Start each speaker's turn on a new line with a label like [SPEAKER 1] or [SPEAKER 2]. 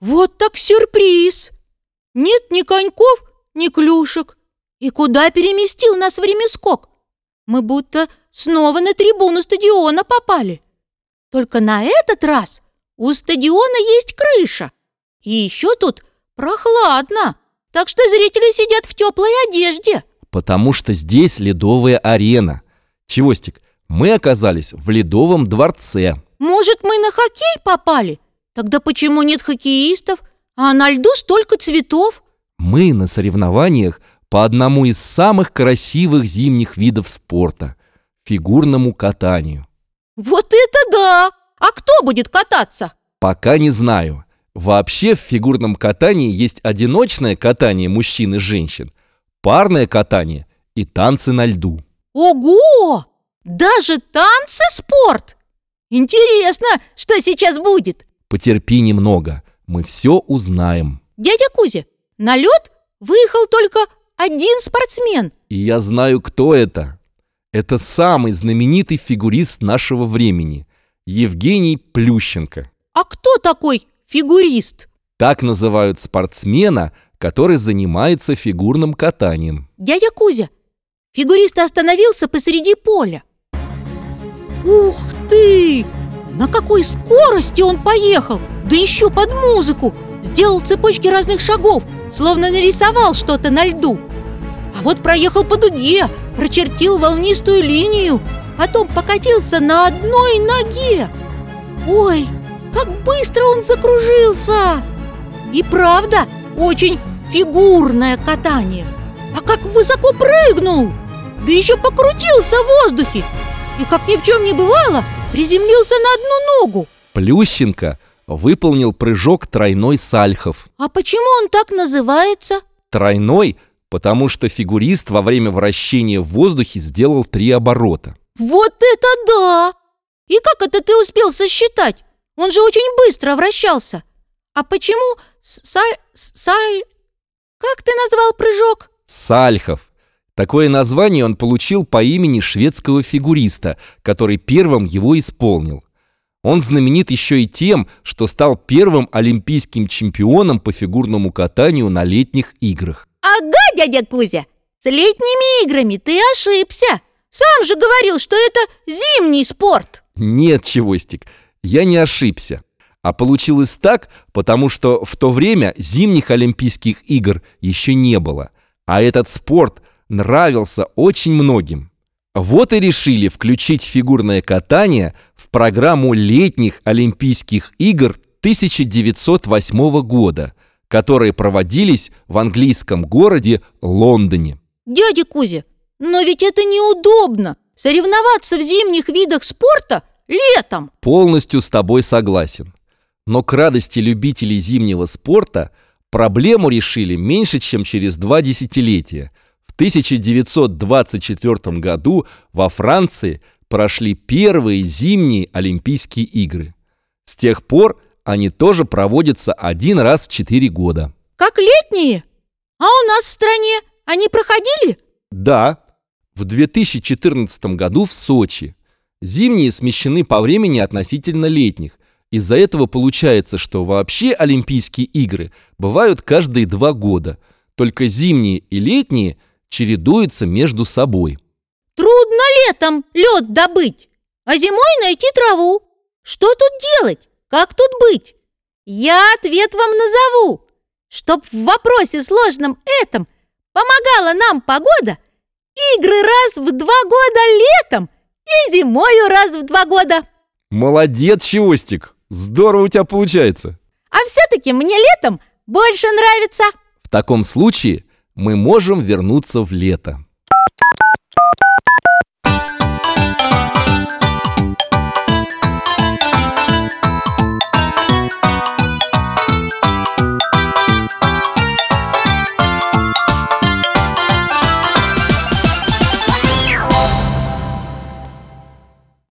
[SPEAKER 1] Вот так сюрприз! Нет ни коньков, ни клюшек. И куда переместил нас времяскок? Мы будто снова на трибуну стадиона попали. Только на этот раз у стадиона есть крыша. И еще тут прохладно, так что зрители сидят в теплой одежде.
[SPEAKER 2] Потому что здесь ледовая арена. Чевостик, мы оказались в ледовом дворце.
[SPEAKER 1] Может, мы на хоккей попали? Тогда почему нет хоккеистов, а на льду столько цветов?
[SPEAKER 2] Мы на соревнованиях по одному из самых красивых зимних видов спорта – фигурному катанию.
[SPEAKER 1] Вот это да! А кто будет кататься?
[SPEAKER 2] Пока не знаю. Вообще в фигурном катании есть одиночное катание мужчин и женщин, парное катание и танцы на льду.
[SPEAKER 1] Ого! Даже танцы спорт? Интересно, что сейчас будет?
[SPEAKER 2] Потерпи немного, мы все узнаем.
[SPEAKER 1] Дядя Кузя, на лед выехал только один спортсмен.
[SPEAKER 2] И я знаю, кто это. Это самый знаменитый фигурист нашего времени – Евгений Плющенко.
[SPEAKER 1] А кто такой фигурист?
[SPEAKER 2] Так называют спортсмена, который занимается фигурным катанием.
[SPEAKER 1] Дядя Кузя, фигурист остановился посреди поля. Ух ты! На какой скорости он поехал! Да еще под музыку! Сделал цепочки разных шагов, словно нарисовал что-то на льду. А вот проехал по дуге, прочертил волнистую линию, потом покатился на одной ноге. Ой, как быстро он закружился! И правда, очень фигурное катание. А как высоко прыгнул! Да еще покрутился в воздухе! И как ни в чем не бывало, приземлился на одну ногу.
[SPEAKER 2] Плющенко выполнил прыжок тройной сальхов.
[SPEAKER 1] А почему он так называется?
[SPEAKER 2] Тройной, потому что фигурист во время вращения в воздухе сделал три оборота.
[SPEAKER 1] Вот это да! И как это ты успел сосчитать? Он же очень быстро вращался. А почему саль... саль... Как ты назвал прыжок?
[SPEAKER 2] Сальхов. Такое название он получил по имени шведского фигуриста, который первым его исполнил. Он знаменит еще и тем, что стал первым олимпийским чемпионом по фигурному катанию на летних играх.
[SPEAKER 1] Ага, дядя Кузя, с летними играми ты ошибся. Сам же говорил, что это зимний спорт.
[SPEAKER 2] Нет, Чевостик, я не ошибся. А получилось так, потому что в то время зимних Олимпийских игр еще не было. А этот спорт нравился очень многим. Вот и решили включить фигурное катание в программу летних Олимпийских игр 1908 года, которые проводились в английском городе Лондоне.
[SPEAKER 1] Дядя Кузя, но ведь это неудобно соревноваться в зимних видах спорта летом.
[SPEAKER 2] Полностью с тобой согласен. Но к радости любителей зимнего спорта проблему решили меньше, чем через два десятилетия – 1924 году во Франции прошли первые зимние Олимпийские игры. С тех пор они тоже проводятся один раз в 4 года.
[SPEAKER 1] Как летние? А у нас в стране они проходили?
[SPEAKER 2] Да, в 2014 году в Сочи. Зимние смещены по времени относительно летних. Из-за этого получается, что вообще Олимпийские игры бывают каждые два года. Только зимние и летние – чередуются между собой.
[SPEAKER 1] Трудно летом лед добыть, а зимой найти траву. Что тут делать? Как тут быть? Я ответ вам назову. Чтоб в вопросе сложном этом помогала нам погода, игры раз в два года летом и зимою раз в два года.
[SPEAKER 2] Молодец, Чевостик! Здорово у тебя получается.
[SPEAKER 1] А все-таки мне летом больше нравится.
[SPEAKER 2] В таком случае мы можем вернуться в лето.